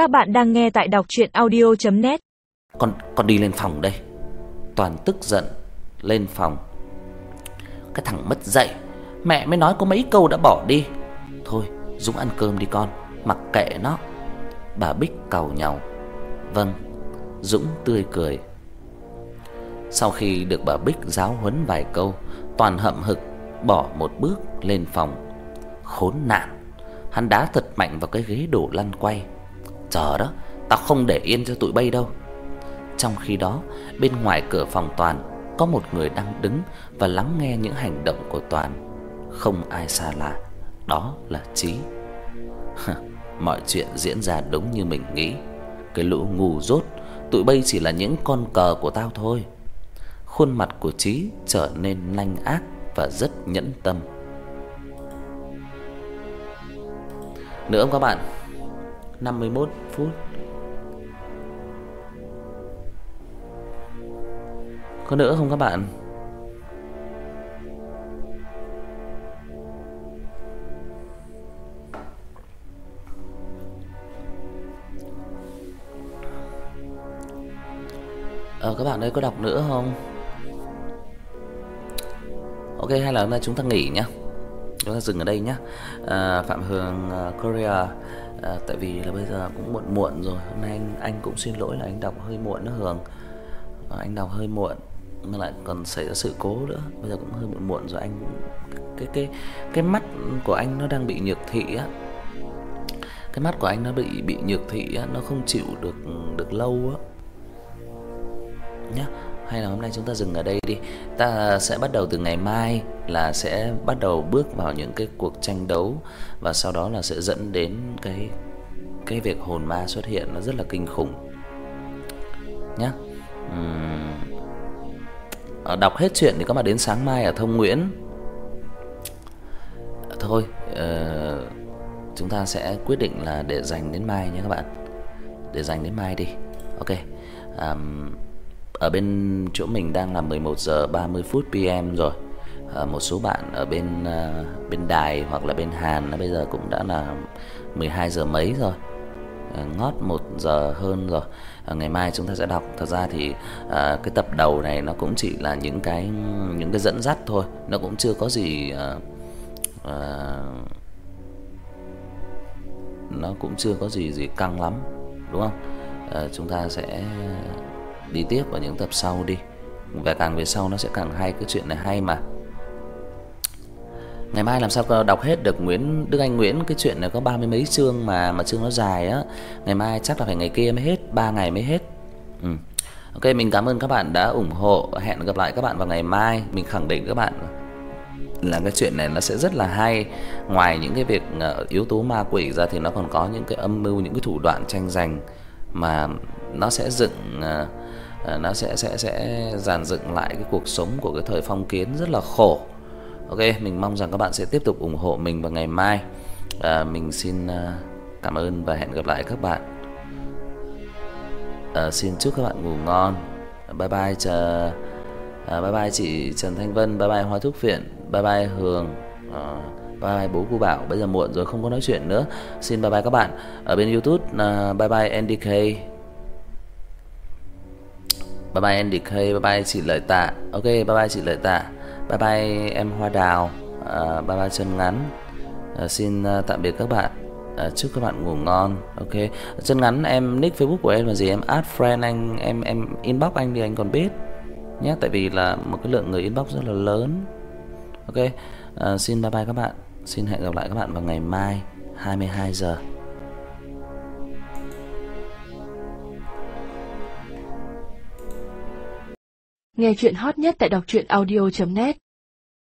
Các bạn đang nghe tại đọc chuyện audio.net Con con đi lên phòng đây. Toàn tức giận lên phòng. Cái thằng mất dạy, mẹ mới nói có mấy câu đã bỏ đi. Thôi, Dũng ăn cơm đi con, mặc kệ nó. Bà Bích cầu nhau. Vâng, Dũng tươi cười. Sau khi được bà Bích giáo huấn vài câu, Toàn hậm hực bỏ một bước lên phòng. Khốn nạn, hắn đá thật mạnh vào cái ghế đổ lăn quay. Chờ đó, tao không để yên cho tụi bay đâu. Trong khi đó, bên ngoài cửa phòng Toàn có một người đang đứng và lắng nghe những hành động của Toàn. Không ai xa lạ, đó là Chí. Mọi chuyện diễn ra đúng như mình nghĩ. Cái lũ ngu dốt, tụi bay chỉ là những con cờ của tao thôi. Khuôn mặt của Chí trở nên lanh ác và rất nhẫn tâm. Nữa không các bạn? 51 phút. Có nữa không các bạn? Ờ các bạn ơi, có đọc nữa không? Ok, hay là hôm nay chúng ta nghỉ nhá. Chúng ta dừng ở đây nhé À, Phạm Hường uh, Korea à, tại vì là bây giờ cũng muộn muộn rồi. Hôm nay anh anh cũng xin lỗi là anh đọc hơi muộn đó Hường. À, anh đọc hơi muộn mà lại còn xảy ra sự cố nữa. Bây giờ cũng hơi muộn muộn rồi anh cái cái cái mắt của anh nó đang bị nhược thị á. Cái mắt của anh nó bị bị nhược thị á, nó không chịu được được lâu á. Nhá hay là hôm nay chúng ta dừng ở đây đi. Ta sẽ bắt đầu từ ngày mai là sẽ bắt đầu bước vào những cái cuộc tranh đấu và sau đó là sẽ dẫn đến cái cái việc hồn ma xuất hiện nó rất là kinh khủng. Nhá. Ừm. Ở đọc hết chuyện thì có mà đến sáng mai ở Thông Nguyễn. Ờ, thôi, ờ chúng ta sẽ quyết định là để dành đến mai nhé các bạn. Để dành đến mai đi. Ok. Um, ở bên chỗ mình đang là 11 giờ 30 phút PM rồi. À, một số bạn ở bên à, bên Đài hoặc là bên Hàn nó bây giờ cũng đã là 12 giờ mấy rồi. À, ngót 1 giờ hơn rồi. À, ngày mai chúng ta sẽ đọc. Thật ra thì à, cái tập đầu này nó cũng chỉ là những cái những cái dẫn dắt thôi, nó cũng chưa có gì à, à, nó cũng chưa có gì gì căng lắm, đúng không? À, chúng ta sẽ đi tiếp vào những tập sau đi. Và càng về sau nó sẽ càng hay cái chuyện này hay mà. Ngày mai làm sao có đọc hết được Nguyễn Đức Anh Nguyễn cái chuyện này có ba mươi mấy chương mà mà chương nó dài á. Ngày mai chắc là phải ngày kia mới hết, 3 ngày mới hết. Ừ. Ok, mình cảm ơn các bạn đã ủng hộ. Hẹn gặp lại các bạn vào ngày mai. Mình khẳng định các bạn là cái chuyện này nó sẽ rất là hay. Ngoài những cái việc ờ, yếu tố ma quỷ ra thì nó còn có những cái âm mưu, những cái thủ đoạn tranh giành mà nó sẽ dựng à, à, nó sẽ sẽ sẽ dàn dựng lại cái cuộc sống của cái thời phong kiến rất là khổ. Ok, mình mong rằng các bạn sẽ tiếp tục ủng hộ mình vào ngày mai. À, mình xin à, cảm ơn và hẹn gặp lại các bạn. À, xin chúc các bạn ngủ ngon. Bye bye chờ à, bye bye chị Trần Thanh Vân, bye bye Hoa Thúc Viện, bye bye Hường. À, bye bye bố cô Bảo, bây giờ muộn rồi không có nói chuyện nữa. Xin bye bye các bạn. Ở bên YouTube uh, bye bye NDK. Bye bye NDK, bye bye chị Lợi Tạ. Ok, bye bye chị Lợi Tạ. Bye bye em Hoa Đào. Uh, bye bye chân ngắn. Uh, xin uh, tạm biệt các bạn. À, chúc các bạn ngủ ngon. Ok. Chân ngắn em nick Facebook của em là gì? Em add friend anh em em inbox anh thì anh còn biết. Nhé, tại vì là một cái lượng người inbox rất là lớn. Ok. À, xin bye bye các bạn. Xin hẹn gặp lại các bạn vào ngày mai 22 giờ. Nghe chuyện hot nhất tại đọc audio.net